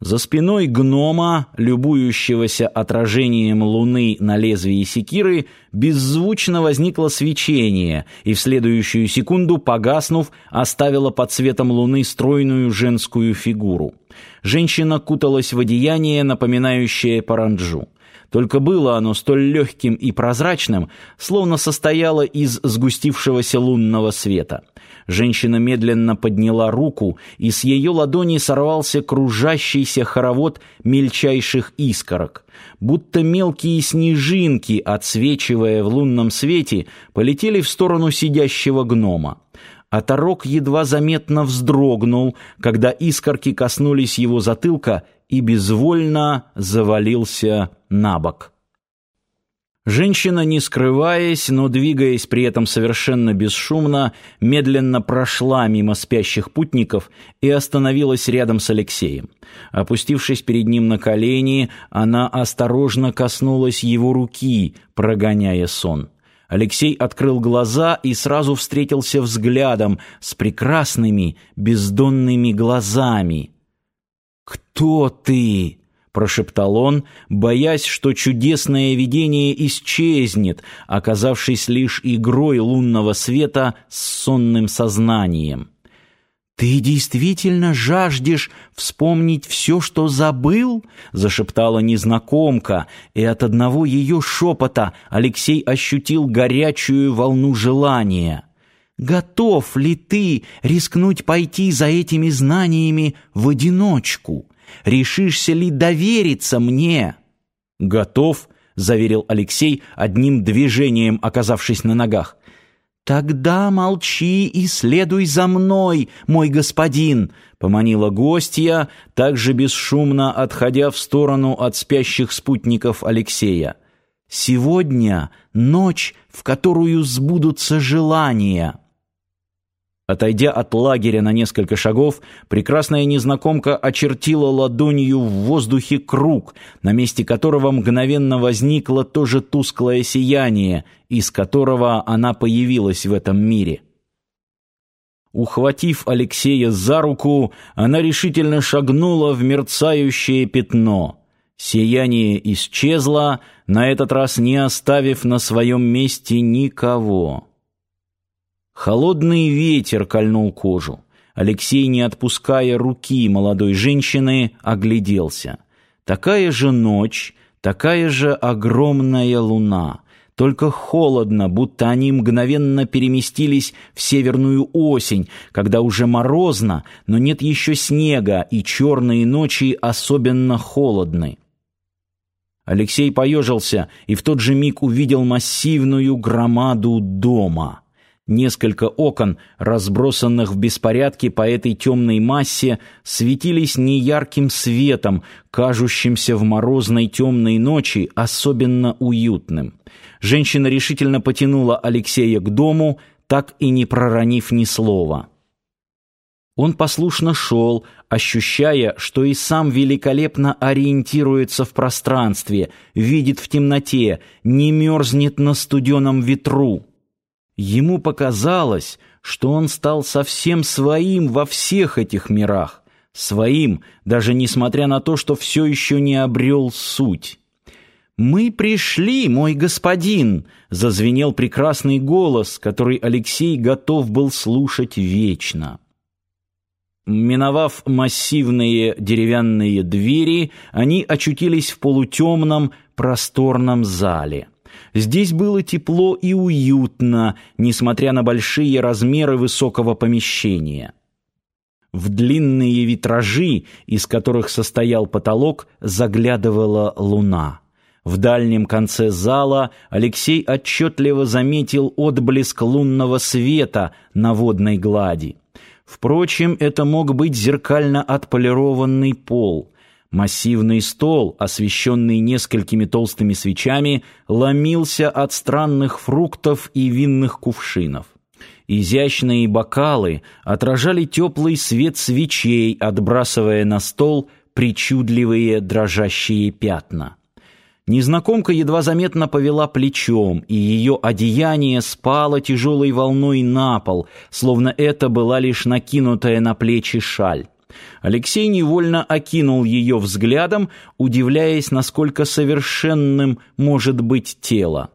За спиной гнома, любующегося отражением луны на лезвии секиры, беззвучно возникло свечение, и в следующую секунду, погаснув, оставило под светом луны стройную женскую фигуру. Женщина куталась в одеяние, напоминающее паранджу. Только было оно столь легким и прозрачным, словно состояло из сгустившегося лунного света. Женщина медленно подняла руку, и с ее ладони сорвался кружащийся хоровод мельчайших искорок. Будто мелкие снежинки, отсвечивая в лунном свете, полетели в сторону сидящего гнома. Оторок едва заметно вздрогнул, когда искорки коснулись его затылка и безвольно завалился на бок. Женщина, не скрываясь, но двигаясь при этом совершенно бесшумно, медленно прошла мимо спящих путников и остановилась рядом с Алексеем. Опустившись перед ним на колени, она осторожно коснулась его руки, прогоняя сон. Алексей открыл глаза и сразу встретился взглядом с прекрасными бездонными глазами. «Кто ты?» прошептал он, боясь, что чудесное видение исчезнет, оказавшись лишь игрой лунного света с сонным сознанием. «Ты действительно жаждешь вспомнить все, что забыл?» — зашептала незнакомка, и от одного ее шепота Алексей ощутил горячую волну желания. «Готов ли ты рискнуть пойти за этими знаниями в одиночку?» Решишься ли довериться мне?» «Готов», — заверил Алексей, одним движением оказавшись на ногах. «Тогда молчи и следуй за мной, мой господин», — поманила гостья, также бесшумно отходя в сторону от спящих спутников Алексея. «Сегодня ночь, в которую сбудутся желания». Отойдя от лагеря на несколько шагов, прекрасная незнакомка очертила ладонью в воздухе круг, на месте которого мгновенно возникло то же тусклое сияние, из которого она появилась в этом мире. Ухватив Алексея за руку, она решительно шагнула в мерцающее пятно. Сияние исчезло, на этот раз не оставив на своем месте никого. Холодный ветер кольнул кожу. Алексей, не отпуская руки молодой женщины, огляделся. Такая же ночь, такая же огромная луна. Только холодно, будто они мгновенно переместились в северную осень, когда уже морозно, но нет еще снега, и черные ночи особенно холодны. Алексей поежился и в тот же миг увидел массивную громаду дома — Несколько окон, разбросанных в беспорядке по этой темной массе, светились неярким светом, кажущимся в морозной темной ночи особенно уютным. Женщина решительно потянула Алексея к дому, так и не проронив ни слова. Он послушно шел, ощущая, что и сам великолепно ориентируется в пространстве, видит в темноте, не мерзнет на студеном ветру. Ему показалось, что он стал совсем своим во всех этих мирах, своим, даже несмотря на то, что все еще не обрел суть. «Мы пришли, мой господин!» — зазвенел прекрасный голос, который Алексей готов был слушать вечно. Миновав массивные деревянные двери, они очутились в полутемном просторном зале. Здесь было тепло и уютно, несмотря на большие размеры высокого помещения. В длинные витражи, из которых состоял потолок, заглядывала луна. В дальнем конце зала Алексей отчетливо заметил отблеск лунного света на водной глади. Впрочем, это мог быть зеркально отполированный пол. Массивный стол, освещенный несколькими толстыми свечами, ломился от странных фруктов и винных кувшинов. Изящные бокалы отражали теплый свет свечей, отбрасывая на стол причудливые дрожащие пятна. Незнакомка едва заметно повела плечом, и ее одеяние спало тяжелой волной на пол, словно это была лишь накинутая на плечи шаль. Алексей невольно окинул ее взглядом, удивляясь, насколько совершенным может быть тело.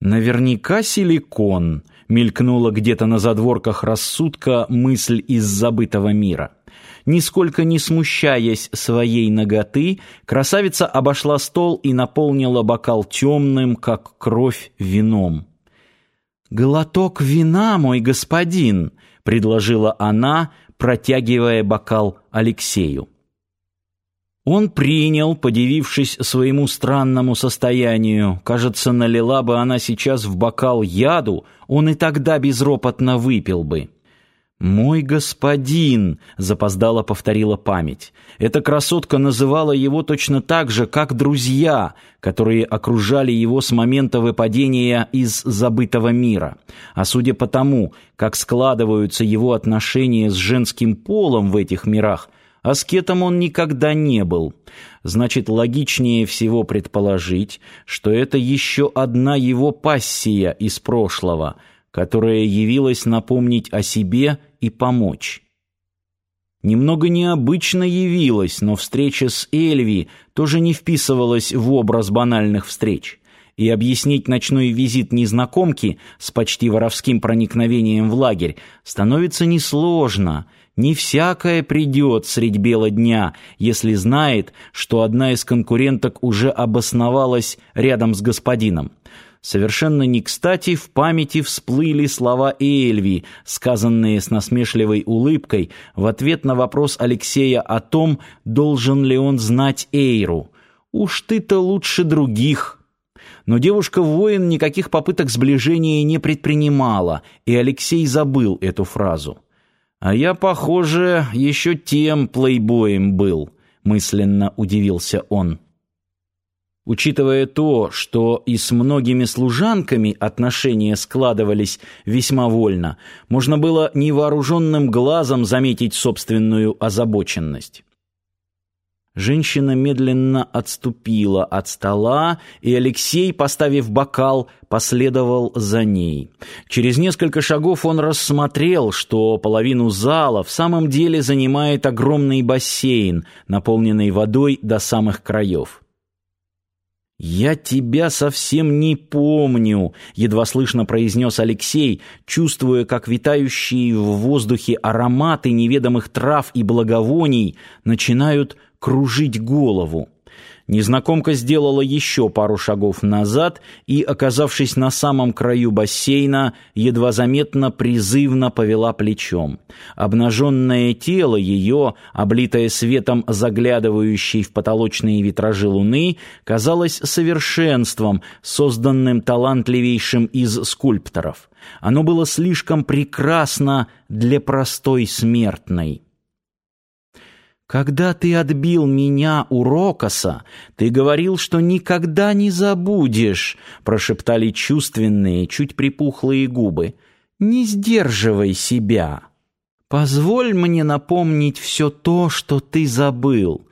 Наверняка силикон, мелькнула где-то на задворках рассудка мысль из забытого мира. Нисколько не смущаясь своей ноготы, красавица обошла стол и наполнила бокал темным, как кровь, вином. «Глоток вина, мой господин!» — предложила она, протягивая бокал Алексею. Он принял, подивившись своему странному состоянию. Кажется, налила бы она сейчас в бокал яду, он и тогда безропотно выпил бы. «Мой господин», — запоздало повторила память. Эта красотка называла его точно так же, как друзья, которые окружали его с момента выпадения из забытого мира. А судя по тому, как складываются его отношения с женским полом в этих мирах, аскетом он никогда не был. Значит, логичнее всего предположить, что это еще одна его пассия из прошлого — которая явилась напомнить о себе и помочь. Немного необычно явилась, но встреча с Эльви тоже не вписывалась в образ банальных встреч. И объяснить ночной визит незнакомки с почти воровским проникновением в лагерь становится несложно. Не всякое придет средь бела дня, если знает, что одна из конкуренток уже обосновалась рядом с господином. Совершенно не кстати в памяти всплыли слова Эльви, сказанные с насмешливой улыбкой в ответ на вопрос Алексея о том, должен ли он знать Эйру. «Уж ты-то лучше других». Но девушка-воин никаких попыток сближения не предпринимала, и Алексей забыл эту фразу. «А я, похоже, еще тем плейбоем был», — мысленно удивился он. Учитывая то, что и с многими служанками отношения складывались весьма вольно, можно было невооруженным глазом заметить собственную озабоченность. Женщина медленно отступила от стола, и Алексей, поставив бокал, последовал за ней. Через несколько шагов он рассмотрел, что половину зала в самом деле занимает огромный бассейн, наполненный водой до самых краев. «Я тебя совсем не помню», — едва слышно произнес Алексей, чувствуя, как витающие в воздухе ароматы неведомых трав и благовоний начинают кружить голову. Незнакомка сделала еще пару шагов назад и, оказавшись на самом краю бассейна, едва заметно призывно повела плечом. Обнаженное тело ее, облитое светом заглядывающей в потолочные витражи луны, казалось совершенством, созданным талантливейшим из скульпторов. Оно было слишком прекрасно для простой смертной. Когда ты отбил меня у Рокоса, ты говорил, что никогда не забудешь, прошептали чувственные, чуть припухлые губы. Не сдерживай себя. Позволь мне напомнить все то, что ты забыл.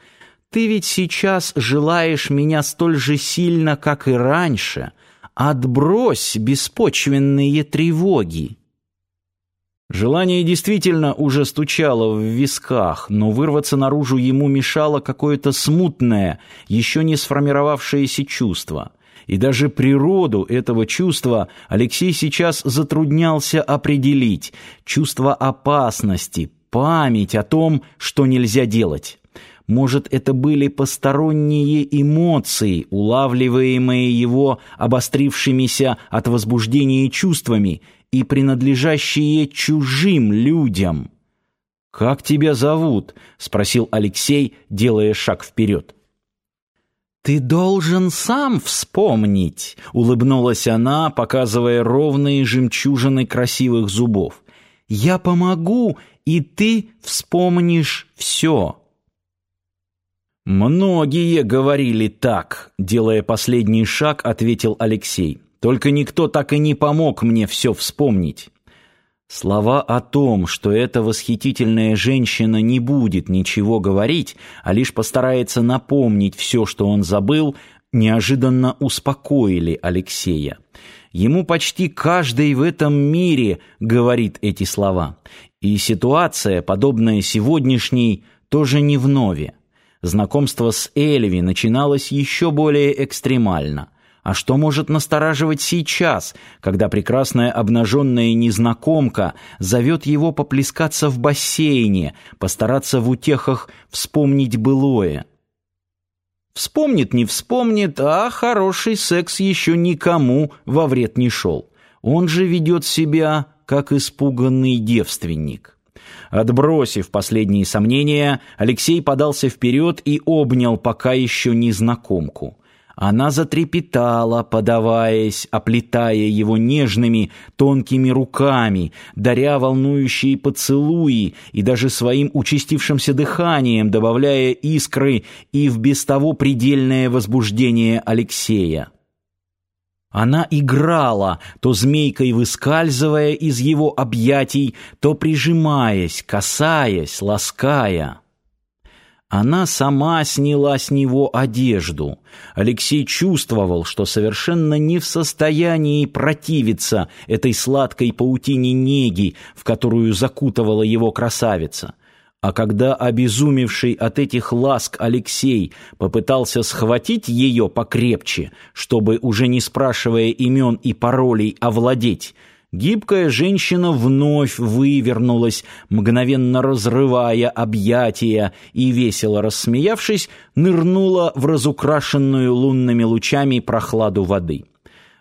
Ты ведь сейчас желаешь меня столь же сильно, как и раньше. Отбрось беспочвенные тревоги. Желание действительно уже стучало в висках, но вырваться наружу ему мешало какое-то смутное, еще не сформировавшееся чувство. И даже природу этого чувства Алексей сейчас затруднялся определить. Чувство опасности, память о том, что нельзя делать. Может, это были посторонние эмоции, улавливаемые его обострившимися от возбуждения чувствами и принадлежащие чужим людям. «Как тебя зовут?» — спросил Алексей, делая шаг вперед. «Ты должен сам вспомнить», — улыбнулась она, показывая ровные жемчужины красивых зубов. «Я помогу, и ты вспомнишь все». «Многие говорили так», — делая последний шаг, ответил Алексей. «Только никто так и не помог мне все вспомнить». Слова о том, что эта восхитительная женщина не будет ничего говорить, а лишь постарается напомнить все, что он забыл, неожиданно успокоили Алексея. Ему почти каждый в этом мире говорит эти слова. И ситуация, подобная сегодняшней, тоже не вновь. Знакомство с Эльви начиналось еще более экстремально. А что может настораживать сейчас, когда прекрасная обнаженная незнакомка зовет его поплескаться в бассейне, постараться в утехах вспомнить былое? Вспомнит, не вспомнит, а хороший секс еще никому во вред не шел. Он же ведет себя, как испуганный девственник. Отбросив последние сомнения, Алексей подался вперед и обнял пока еще незнакомку. Она затрепетала, подаваясь, оплетая его нежными, тонкими руками, даря волнующие поцелуи и даже своим участившимся дыханием добавляя искры и в без того предельное возбуждение Алексея. Она играла, то змейкой выскальзывая из его объятий, то прижимаясь, касаясь, лаская. Она сама сняла с него одежду. Алексей чувствовал, что совершенно не в состоянии противиться этой сладкой паутине неги, в которую закутывала его красавица. А когда обезумевший от этих ласк Алексей попытался схватить ее покрепче, чтобы, уже не спрашивая имен и паролей, овладеть, Гибкая женщина вновь вывернулась, мгновенно разрывая объятия, и, весело рассмеявшись, нырнула в разукрашенную лунными лучами прохладу воды.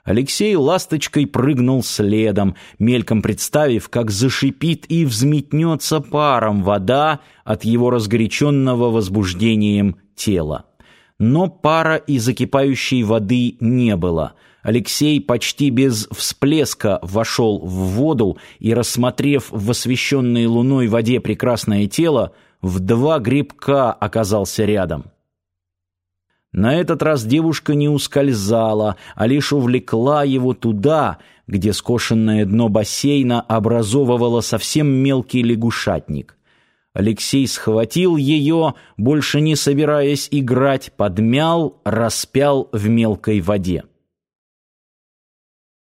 Алексей ласточкой прыгнул следом, мельком представив, как зашипит и взметнется паром вода от его разгоряченного возбуждением тела. Но пара и закипающей воды не было — Алексей почти без всплеска вошел в воду и, рассмотрев в освещенной луной воде прекрасное тело, в два грибка оказался рядом. На этот раз девушка не ускользала, а лишь увлекла его туда, где скошенное дно бассейна образовывало совсем мелкий лягушатник. Алексей схватил ее, больше не собираясь играть, подмял, распял в мелкой воде.